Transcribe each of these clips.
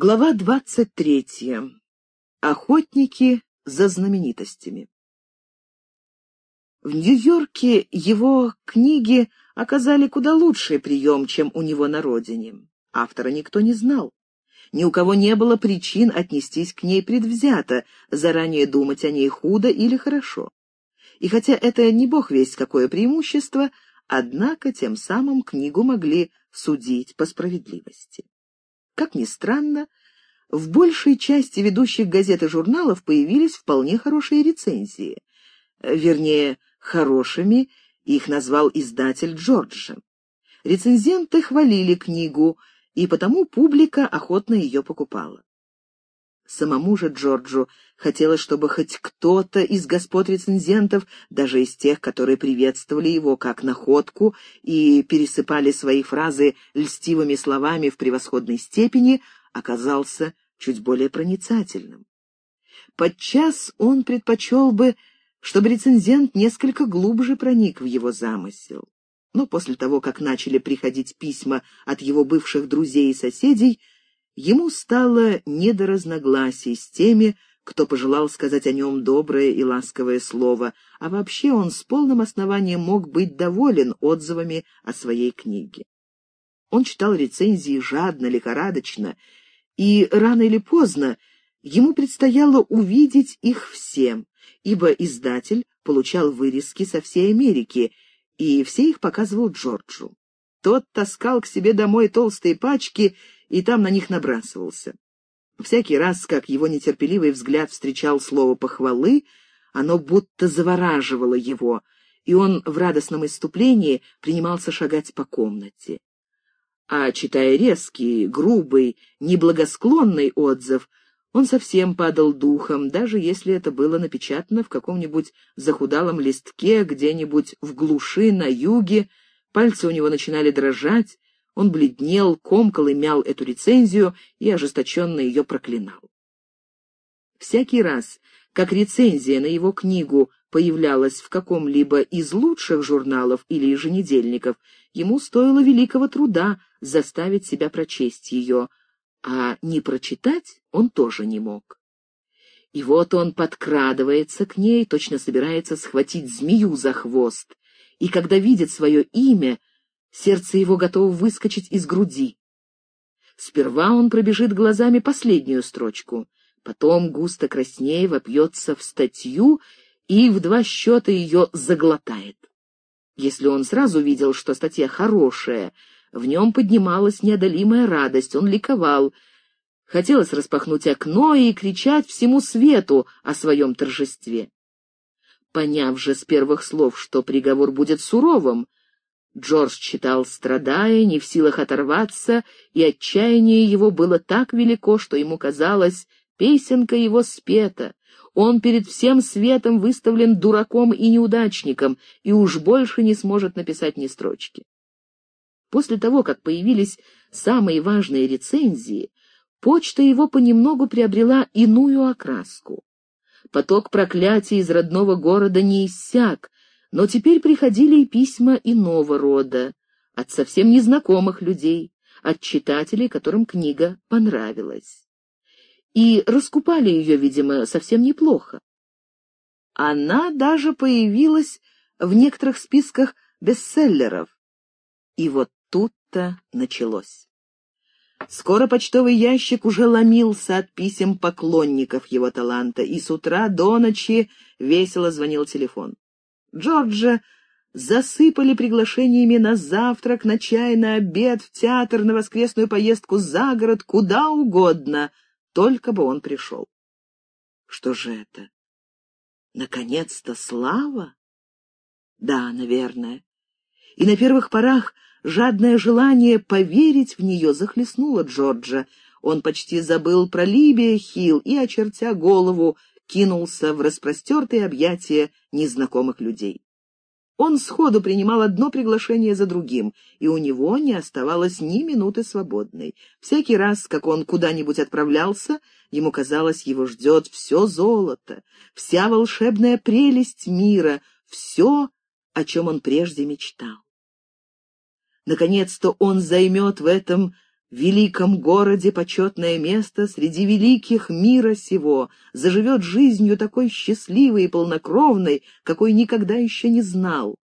Глава двадцать третья. Охотники за знаменитостями. В Нью-Йорке его книги оказали куда лучший прием, чем у него на родине. Автора никто не знал. Ни у кого не было причин отнестись к ней предвзято, заранее думать о ней худо или хорошо. И хотя это не бог весть какое преимущество, однако тем самым книгу могли судить по справедливости. Как ни странно, в большей части ведущих газет и журналов появились вполне хорошие рецензии. Вернее, хорошими их назвал издатель Джорджа. Рецензенты хвалили книгу, и потому публика охотно ее покупала. Самому же Джорджу хотелось, чтобы хоть кто-то из господ рецензентов, даже из тех, которые приветствовали его как находку и пересыпали свои фразы льстивыми словами в превосходной степени, оказался чуть более проницательным. Подчас он предпочел бы, чтобы рецензент несколько глубже проник в его замысел. Но после того, как начали приходить письма от его бывших друзей и соседей, Ему стало не до разногласий с теми, кто пожелал сказать о нем доброе и ласковое слово, а вообще он с полным основанием мог быть доволен отзывами о своей книге. Он читал рецензии жадно, лихорадочно, и рано или поздно ему предстояло увидеть их все, ибо издатель получал вырезки со всей Америки, и все их показывал Джорджу. Тот таскал к себе домой толстые пачки и там на них набрасывался. Всякий раз, как его нетерпеливый взгляд встречал слово похвалы, оно будто завораживало его, и он в радостном иступлении принимался шагать по комнате. А читая резкий, грубый, неблагосклонный отзыв, он совсем падал духом, даже если это было напечатано в каком-нибудь захудалом листке где-нибудь в глуши на юге, пальцы у него начинали дрожать, он бледнел, комкал и мял эту рецензию и ожесточенно ее проклинал. Всякий раз, как рецензия на его книгу появлялась в каком-либо из лучших журналов или еженедельников, ему стоило великого труда заставить себя прочесть ее, а не прочитать он тоже не мог. И вот он подкрадывается к ней, точно собирается схватить змею за хвост, и когда видит свое имя, Сердце его готово выскочить из груди. Сперва он пробежит глазами последнюю строчку, потом густо краснее вопьется в статью и в два счета ее заглотает. Если он сразу видел, что статья хорошая, в нем поднималась неодолимая радость, он ликовал. Хотелось распахнуть окно и кричать всему свету о своем торжестве. Поняв же с первых слов, что приговор будет суровым, Джордж читал, страдая, не в силах оторваться, и отчаяние его было так велико, что ему казалось, песенка его спета. Он перед всем светом выставлен дураком и неудачником, и уж больше не сможет написать ни строчки. После того, как появились самые важные рецензии, почта его понемногу приобрела иную окраску. Поток проклятий из родного города не иссяк, но теперь приходили и письма иного рода, от совсем незнакомых людей, от читателей, которым книга понравилась. И раскупали ее, видимо, совсем неплохо. Она даже появилась в некоторых списках бестселлеров. И вот тут-то началось. Скоро почтовый ящик уже ломился от писем поклонников его таланта, и с утра до ночи весело звонил телефон. Джорджа засыпали приглашениями на завтрак, на чай, на обед, в театр, на воскресную поездку за город, куда угодно, только бы он пришел. Что же это? Наконец-то слава? Да, наверное. И на первых порах жадное желание поверить в нее захлестнуло Джорджа. Он почти забыл про Либия Хилл и, очертя голову, кинулся в распростертые объятия незнакомых людей. Он сходу принимал одно приглашение за другим, и у него не оставалось ни минуты свободной. Всякий раз, как он куда-нибудь отправлялся, ему казалось, его ждет все золото, вся волшебная прелесть мира, все, о чем он прежде мечтал. Наконец-то он займет в этом великом городе почетное место среди великих мира сего, заживет жизнью такой счастливой и полнокровной, какой никогда еще не знал.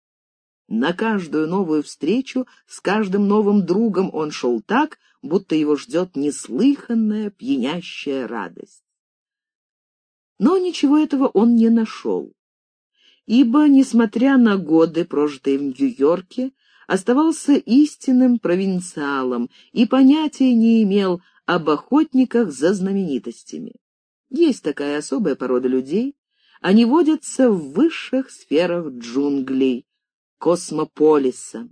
На каждую новую встречу с каждым новым другом он шел так, будто его ждет неслыханная пьянящая радость. Но ничего этого он не нашел, ибо, несмотря на годы, прожитые в Нью-Йорке, оставался истинным провинциалом и понятия не имел об охотниках за знаменитостями. Есть такая особая порода людей, они водятся в высших сферах джунглей, космополиса,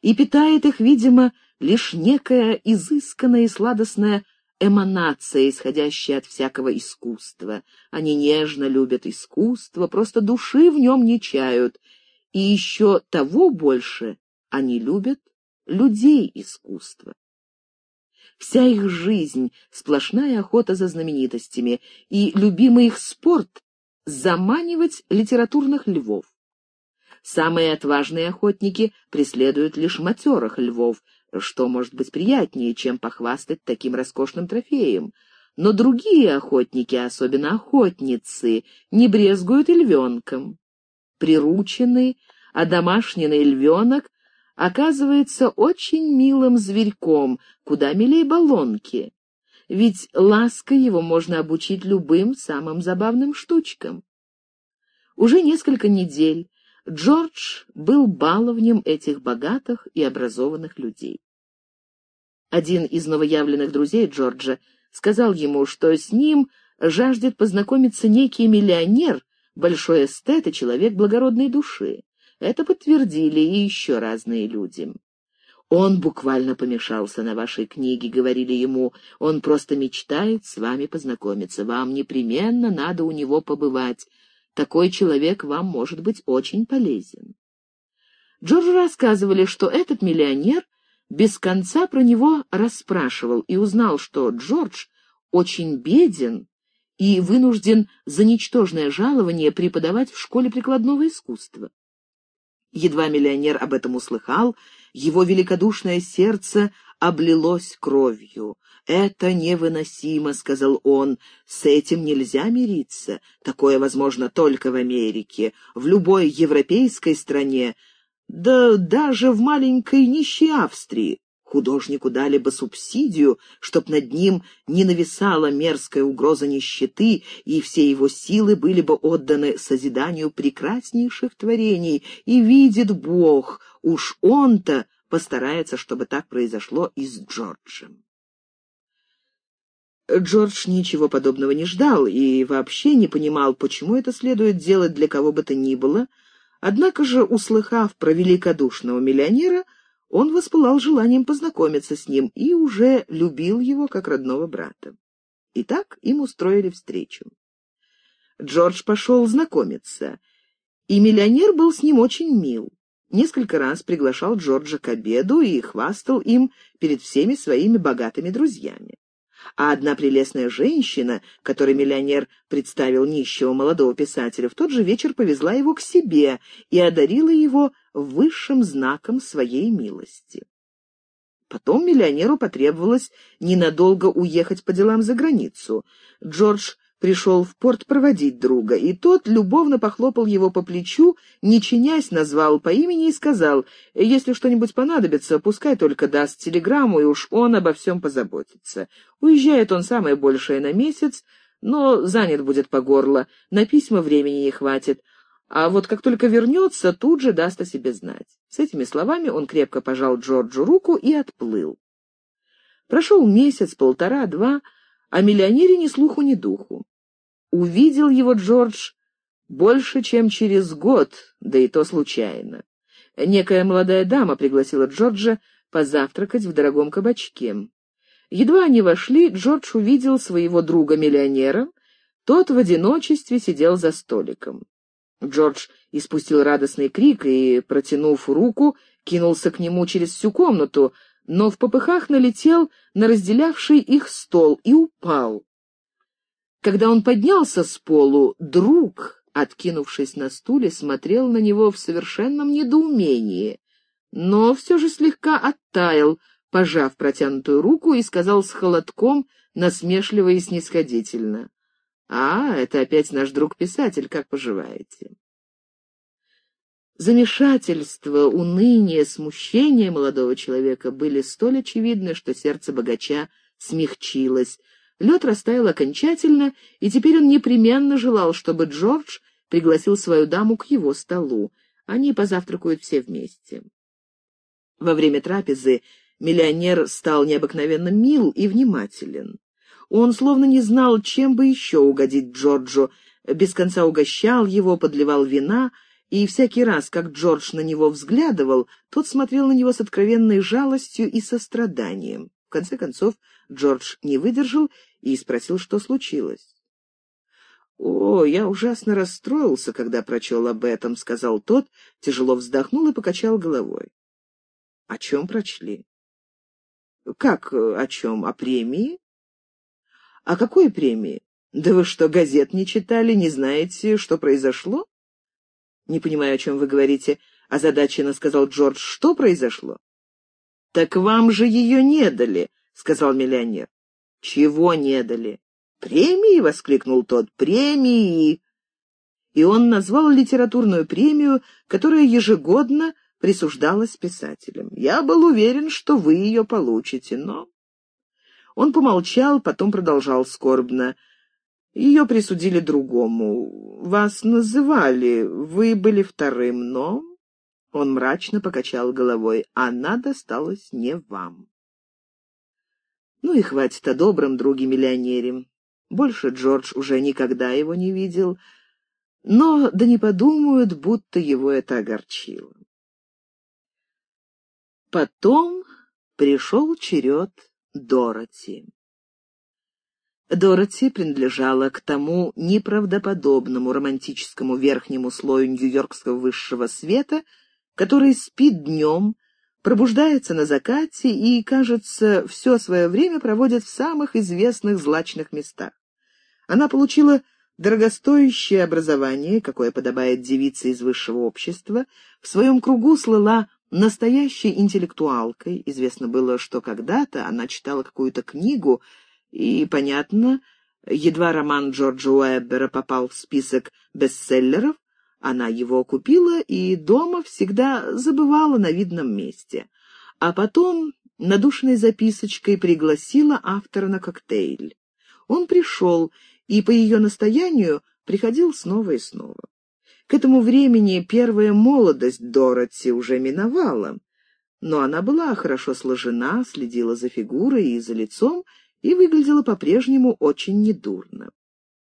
и питает их, видимо, лишь некая изысканная и сладостная эманация, исходящая от всякого искусства. Они нежно любят искусство, просто души в нем не чают, и еще того больше они любят людей искусства. Вся их жизнь — сплошная охота за знаменитостями, и любимый их спорт — заманивать литературных львов. Самые отважные охотники преследуют лишь матерых львов, что может быть приятнее, чем похвастать таким роскошным трофеем. Но другие охотники, особенно охотницы, не брезгуют и львенком. Прирученный, одомашненный львенок оказывается очень милым зверьком, куда милее баллонки. Ведь лаской его можно обучить любым самым забавным штучкам. Уже несколько недель Джордж был баловнем этих богатых и образованных людей. Один из новоявленных друзей Джорджа сказал ему, что с ним жаждет познакомиться некий миллионер, большой эстет и человек благородной души. Это подтвердили и еще разные люди. «Он буквально помешался на вашей книге», — говорили ему. «Он просто мечтает с вами познакомиться. Вам непременно надо у него побывать. Такой человек вам может быть очень полезен». Джорджу рассказывали, что этот миллионер без конца про него расспрашивал и узнал, что Джордж очень беден и вынужден за ничтожное жалование преподавать в школе прикладного искусства. Едва миллионер об этом услыхал, его великодушное сердце облилось кровью. «Это невыносимо», — сказал он, — «с этим нельзя мириться. Такое возможно только в Америке, в любой европейской стране, да даже в маленькой нищей Австрии. Художнику дали бы субсидию, чтоб над ним не нависала мерзкая угроза нищеты, и все его силы были бы отданы созиданию прекраснейших творений, и видит Бог, уж он-то постарается, чтобы так произошло и с Джорджем. Джордж ничего подобного не ждал и вообще не понимал, почему это следует делать для кого бы то ни было, однако же, услыхав про великодушного миллионера, он воспылал желанием познакомиться с ним и уже любил его как родного брата. Итак, им устроили встречу. Джордж пошел знакомиться, и миллионер был с ним очень мил. Несколько раз приглашал Джорджа к обеду и хвастал им перед всеми своими богатыми друзьями а одна прелестная женщина, которой миллионер представил нищего молодого писателя, в тот же вечер повезла его к себе и одарила его высшим знаком своей милости. Потом миллионеру потребовалось ненадолго уехать по делам за границу. Джордж пришел в порт проводить друга, и тот любовно похлопал его по плечу, не чинясь назвал по имени и сказал, «Если что-нибудь понадобится, пускай только даст телеграмму, и уж он обо всем позаботится. Уезжает он самое большее на месяц, но занят будет по горло, на письма времени не хватит, а вот как только вернется, тут же даст о себе знать». С этими словами он крепко пожал Джорджу руку и отплыл. Прошел месяц, полтора, два, а миллионере ни слуху, ни духу. Увидел его Джордж больше, чем через год, да и то случайно. Некая молодая дама пригласила Джорджа позавтракать в дорогом кабачке. Едва они вошли, Джордж увидел своего друга-миллионера. Тот в одиночестве сидел за столиком. Джордж испустил радостный крик и, протянув руку, кинулся к нему через всю комнату, но в попыхах налетел на разделявший их стол и упал. Когда он поднялся с полу, друг, откинувшись на стуле, смотрел на него в совершенном недоумении, но все же слегка оттаял пожав протянутую руку, и сказал с холодком, насмешливо и снисходительно. «А, это опять наш друг-писатель, как поживаете?» Замешательство, уныние, смущение молодого человека были столь очевидны, что сердце богача смягчилось. Лед растаял окончательно, и теперь он непременно желал, чтобы Джордж пригласил свою даму к его столу. Они позавтракают все вместе. Во время трапезы миллионер стал необыкновенно мил и внимателен. Он словно не знал, чем бы еще угодить Джорджу, без конца угощал его, подливал вина, и всякий раз, как Джордж на него взглядывал, тот смотрел на него с откровенной жалостью и состраданием. В конце концов, Джордж не выдержал и спросил, что случилось. «О, я ужасно расстроился, когда прочел об этом», — сказал тот, тяжело вздохнул и покачал головой. «О чем прочли?» «Как о чем? О премии?» «О какой премии? Да вы что, газет не читали, не знаете, что произошло?» «Не понимаю, о чем вы говорите», — озадаченно сказал Джордж. «Что произошло?» «Так вам же ее не дали», — сказал миллионер. «Чего не дали?» «Премии!» — воскликнул тот. «Премии!» И он назвал литературную премию, которая ежегодно присуждалась писателям. «Я был уверен, что вы ее получите, но...» Он помолчал, потом продолжал скорбно. Ее присудили другому. Вас называли, вы были вторым, но...» Он мрачно покачал головой. «Она досталась не вам». «Ну и хватит о добром друге-миллионере. Больше Джордж уже никогда его не видел, но да не подумают, будто его это огорчило». Потом пришел черед Дороти. Дороти принадлежала к тому неправдоподобному романтическому верхнему слою нью-йоркского высшего света, который спит днем, пробуждается на закате и, кажется, все свое время проводит в самых известных злачных местах. Она получила дорогостоящее образование, какое подобает девице из высшего общества, в своем кругу слыла настоящей интеллектуалкой. Известно было, что когда-то она читала какую-то книгу, и, понятно, едва роман Джорджа Уэббера попал в список бестселлеров, она его купила и дома всегда забывала на видном месте. А потом надушенной записочкой пригласила автора на коктейль. Он пришел и по ее настоянию приходил снова и снова. К этому времени первая молодость Дороти уже миновала, но она была хорошо сложена, следила за фигурой и за лицом и выглядела по-прежнему очень недурно.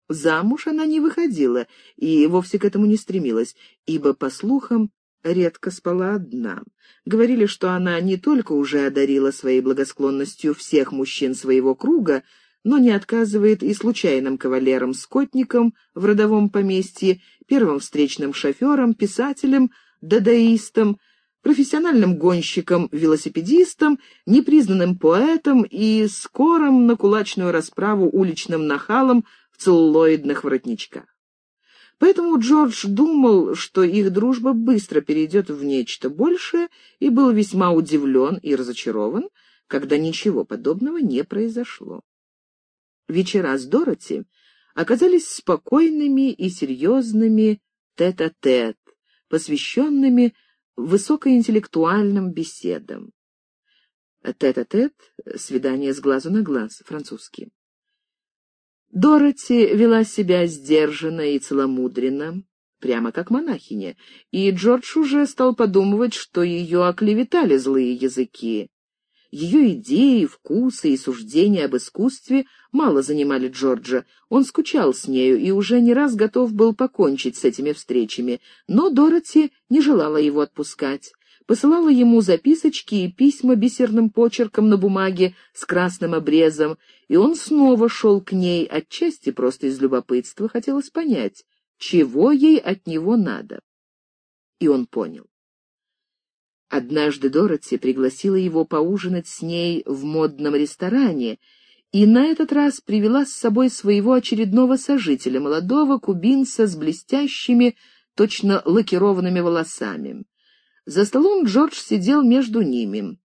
Замуж она не выходила и вовсе к этому не стремилась, ибо, по слухам, редко спала одна. Говорили, что она не только уже одарила своей благосклонностью всех мужчин своего круга, но не отказывает и случайным кавалерам-скотникам в родовом поместье, первым встречным шоферам, писателям, дадаистам, профессиональным гонщиком-велосипедистом, непризнанным поэтом и скорым на кулачную расправу уличным нахалом в целлулоидных воротничках. Поэтому Джордж думал, что их дружба быстро перейдет в нечто большее, и был весьма удивлен и разочарован, когда ничего подобного не произошло. Вечера с Дороти оказались спокойными и серьезными тет-а-тет, -тет, посвященными высокоинтеллектуальным беседам. Тет-а-тет -тет, свидание с глазу на глаз, французский. Дороти вела себя сдержанно и целомудренно, прямо как монахиня, и Джордж уже стал подумывать, что ее оклеветали злые языки. Ее идеи, вкусы и суждения об искусстве мало занимали Джорджа. Он скучал с нею и уже не раз готов был покончить с этими встречами, но Дороти не желала его отпускать. Посылала ему записочки и письма бисерным почерком на бумаге с красным обрезом, и он снова шел к ней, отчасти просто из любопытства, хотелось понять, чего ей от него надо. И он понял. Однажды Дороти пригласила его поужинать с ней в модном ресторане и на этот раз привела с собой своего очередного сожителя, молодого кубинца с блестящими, точно лакированными волосами. За столом Джордж сидел между ними.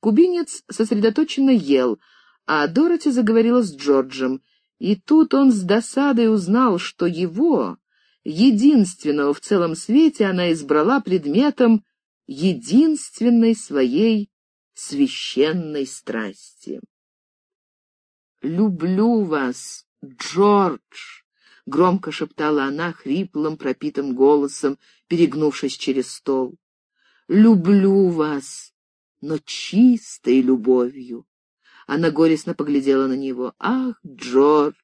Кубинец сосредоточенно ел, а Дороти заговорила с Джорджем, и тут он с досадой узнал, что его, единственного в целом свете, она избрала предметом единственной своей священной страсти. «Люблю вас, Джордж!» — громко шептала она хриплым, пропитым голосом, перегнувшись через стол. «Люблю вас, но чистой любовью». Она горестно поглядела на него. «Ах, Джордж!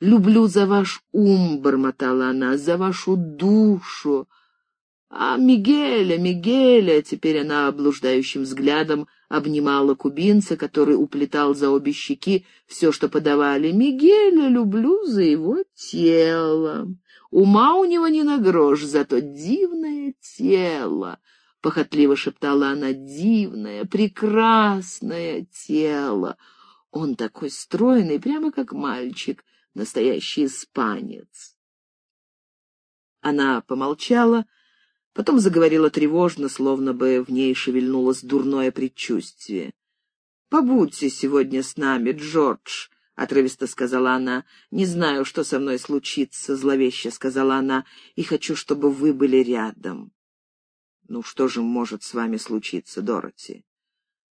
Люблю за ваш ум», — бормотала она, — «за вашу душу, а Мигеля, Мигеля, теперь она облуждающим взглядом обнимала кубинца, который уплетал за обе щеки все, что подавали. Мигеля люблю за его тело. Ума у него не на грош, зато дивное тело. — похотливо шептала она, — дивное, прекрасное тело. Он такой стройный, прямо как мальчик, настоящий испанец. Она помолчала, — Потом заговорила тревожно, словно бы в ней шевельнулось дурное предчувствие. «Побудьте сегодня с нами, Джордж», — отрывисто сказала она. «Не знаю, что со мной случится», — зловеще сказала она, — «и хочу, чтобы вы были рядом». «Ну что же может с вами случиться, Дороти?»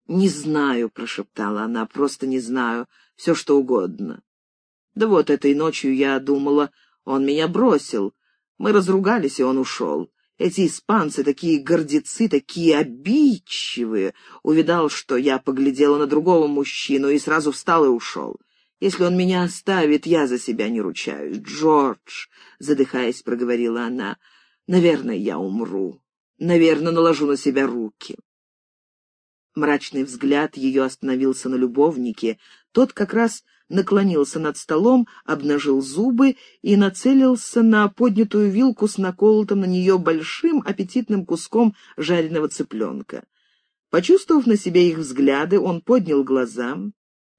«Не знаю», — прошептала она, — «просто не знаю. Все, что угодно». «Да вот этой ночью я думала, он меня бросил. Мы разругались, и он ушел. Эти испанцы такие гордецы, такие обидчивые. Увидал, что я поглядела на другого мужчину и сразу встал и ушел. Если он меня оставит, я за себя не ручаюсь. Джордж, задыхаясь, проговорила она, наверное, я умру. Наверное, наложу на себя руки. Мрачный взгляд ее остановился на любовнике. Тот как раз наклонился над столом, обнажил зубы и нацелился на поднятую вилку с наколотым на нее большим аппетитным куском жареного цыпленка. Почувствовав на себе их взгляды, он поднял глаза.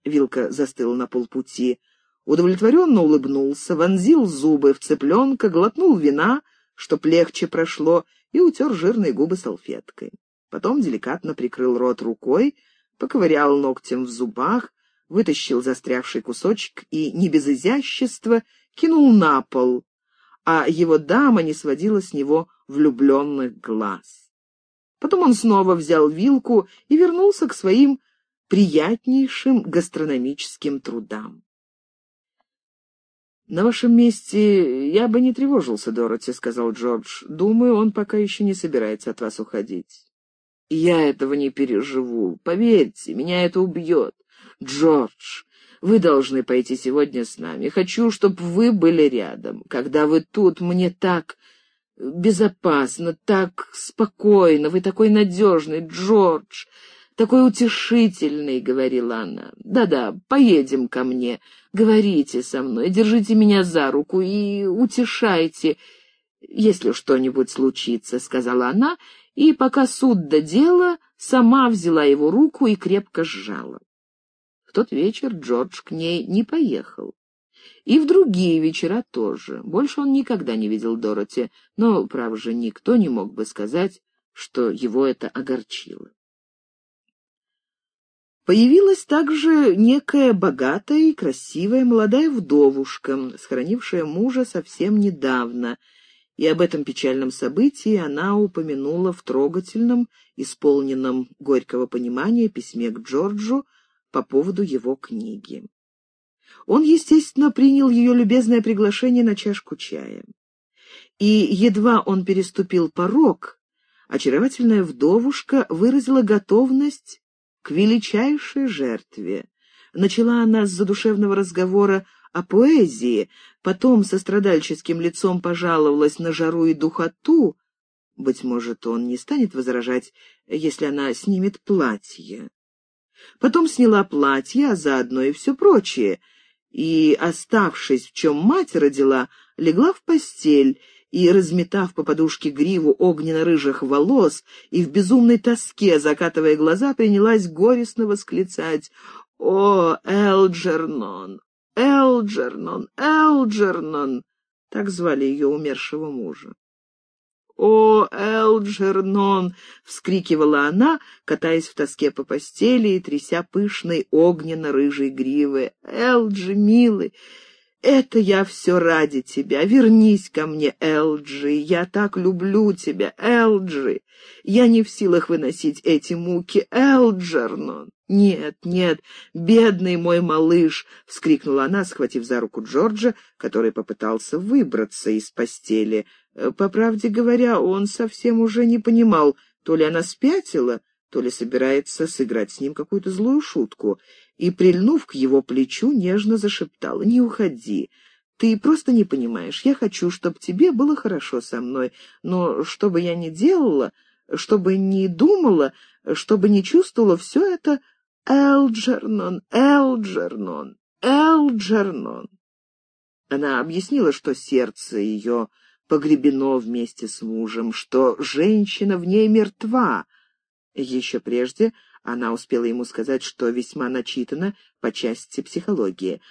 Вилка застыла на полпути. Удовлетворенно улыбнулся, вонзил зубы в цыпленка, глотнул вина, чтоб легче прошло, и утер жирные губы салфеткой. Потом деликатно прикрыл рот рукой, поковырял ногтем в зубах, вытащил застрявший кусочек и, не без изящества, кинул на пол, а его дама не сводила с него влюбленных глаз. Потом он снова взял вилку и вернулся к своим приятнейшим гастрономическим трудам. «На вашем месте я бы не тревожился, Дороти», — сказал Джордж. «Думаю, он пока еще не собирается от вас уходить». «Я этого не переживу. Поверьте, меня это убьет. Джордж, вы должны пойти сегодня с нами. Хочу, чтобы вы были рядом. Когда вы тут, мне так безопасно, так спокойно. Вы такой надежный, Джордж, такой утешительный, — говорила она. Да-да, поедем ко мне. Говорите со мной, держите меня за руку и утешайте, если что-нибудь случится, — сказала она, и, пока суд до дела, сама взяла его руку и крепко сжала. В тот вечер Джордж к ней не поехал. И в другие вечера тоже. Больше он никогда не видел Дороти, но, право же, никто не мог бы сказать, что его это огорчило. Появилась также некая богатая и красивая молодая вдовушка, схоронившая мужа совсем недавно, и об этом печальном событии она упомянула в трогательном, исполненном горького понимания письме к Джорджу, по поводу его книги. Он, естественно, принял ее любезное приглашение на чашку чая. И едва он переступил порог, очаровательная вдовушка выразила готовность к величайшей жертве. Начала она с задушевного разговора о поэзии, потом со страдальческим лицом пожаловалась на жару и духоту. Быть может, он не станет возражать, если она снимет платье. Потом сняла платье, а заодно и все прочее, и, оставшись, в чем мать родила, легла в постель и, разметав по подушке гриву огненно-рыжих волос и в безумной тоске, закатывая глаза, принялась горестно восклицать «О, Элджернон! Элджернон! Элджернон!» Так звали ее умершего мужа. «О, Элджернон!» — вскрикивала она, катаясь в тоске по постели и тряся пышной огненно-рыжей гривы. «Элджи, милый, это я все ради тебя. Вернись ко мне, Элджи. Я так люблю тебя, Элджи. Я не в силах выносить эти муки, Элджернон. «Нет, нет, бедный мой малыш!» — вскрикнула она, схватив за руку Джорджа, который попытался выбраться из постели. Э, по правде говоря, он совсем уже не понимал, то ли она спятила, то ли собирается сыграть с ним какую-то злую шутку, и, прильнув к его плечу, нежно зашептала, «Не уходи, ты просто не понимаешь, я хочу, чтобы тебе было хорошо со мной, но что бы я ни делала, чтобы не думала, чтобы не чувствовала, все это Элджернон, Элджернон, Элджернон. Она объяснила, что сердце ее погребено вместе с мужем, что женщина в ней мертва. Еще прежде она успела ему сказать, что весьма начитана по части психологии,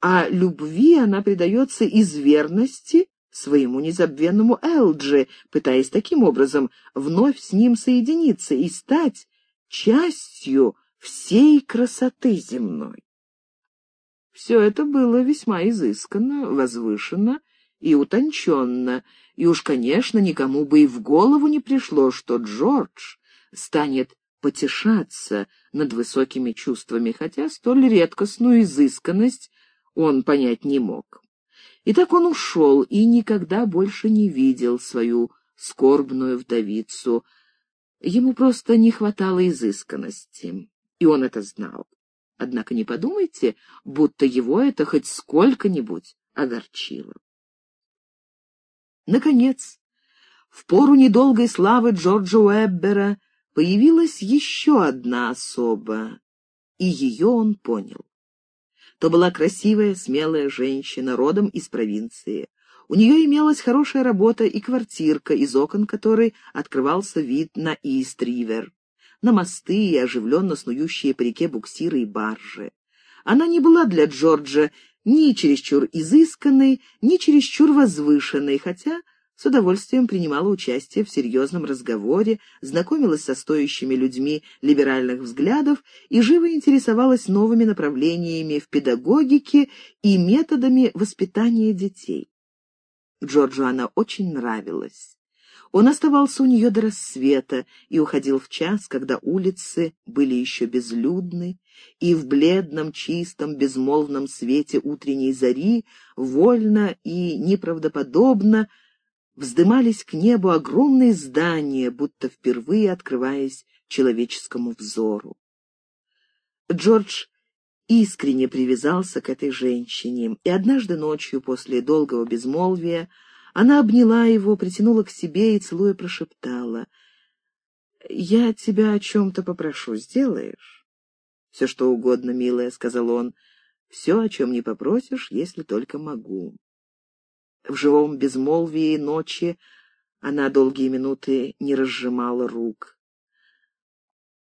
а любви она предается из верности своему незабвенному Элджи, пытаясь таким образом вновь с ним соединиться и стать частью всей красоты земной. Все это было весьма изысканно, возвышенно и утонченно, и уж, конечно, никому бы и в голову не пришло, что Джордж станет потешаться над высокими чувствами, хотя столь редкостную изысканность он понять не мог. И так он ушел и никогда больше не видел свою скорбную вдовицу. Ему просто не хватало изысканности и он это знал. Однако не подумайте, будто его это хоть сколько-нибудь огорчило. Наконец, в пору недолгой славы Джорджа Уэббера появилась еще одна особа, и ее он понял. То была красивая, смелая женщина, родом из провинции. У нее имелась хорошая работа и квартирка, из окон которой открывался вид на Ист-Ривер на мосты и оживленно снующие по реке буксиры и баржи. Она не была для Джорджа ни чересчур изысканной, ни чересчур возвышенной, хотя с удовольствием принимала участие в серьезном разговоре, знакомилась со стоящими людьми либеральных взглядов и живо интересовалась новыми направлениями в педагогике и методами воспитания детей. Джорджу она очень нравилась. Он оставался у нее до рассвета и уходил в час, когда улицы были еще безлюдны, и в бледном, чистом, безмолвном свете утренней зари вольно и неправдоподобно вздымались к небу огромные здания, будто впервые открываясь человеческому взору. Джордж искренне привязался к этой женщине, и однажды ночью после долгого безмолвия она обняла его, притянула к себе и, целуя, прошептала. «Я тебя о чем-то попрошу, сделаешь?» «Все, что угодно, милая», — сказал он. «Все, о чем не попросишь, если только могу». В живом безмолвии ночи она долгие минуты не разжимала рук.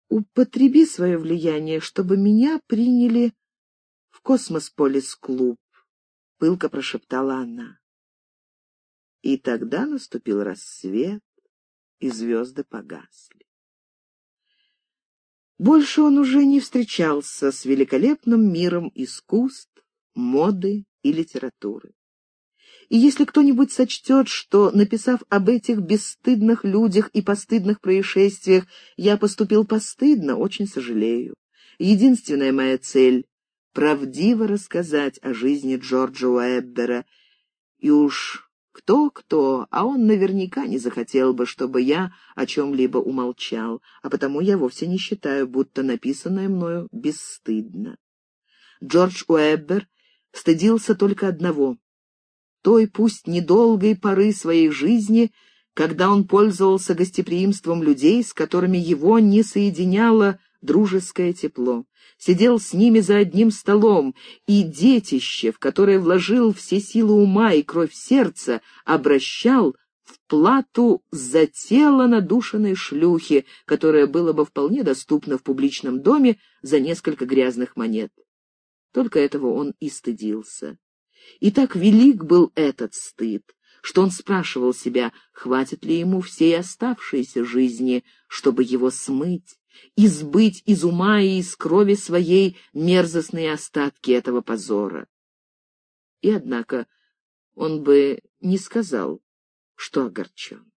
«Употреби свое влияние, чтобы меня приняли в Космосполис-клуб», — пылко прошептала она. И тогда наступил рассвет, и звезды погасли. Больше он уже не встречался с великолепным миром искусств, моды и литературы. И если кто-нибудь сочтет, что, написав об этих бесстыдных людях и постыдных происшествиях, я поступил постыдно, очень сожалею. Единственная моя цель — правдиво рассказать о жизни Джорджа Уэббера, и уж кто-кто, а он наверняка не захотел бы, чтобы я о чем-либо умолчал, а потому я вовсе не считаю, будто написанное мною бесстыдно. Джордж Уэббер стыдился только одного — той, пусть недолгой поры своей жизни, когда он пользовался гостеприимством людей, с которыми его не соединяло дружеское тепло сидел с ними за одним столом, и детище, в которое вложил все силы ума и кровь сердца, обращал в плату за тело надушенной шлюхи, которое было бы вполне доступно в публичном доме за несколько грязных монет. Только этого он и стыдился. И так велик был этот стыд, что он спрашивал себя, хватит ли ему всей оставшейся жизни, чтобы его смыть, избыть из ума и из крови своей мерзостные остатки этого позора. И, однако, он бы не сказал, что огорчен.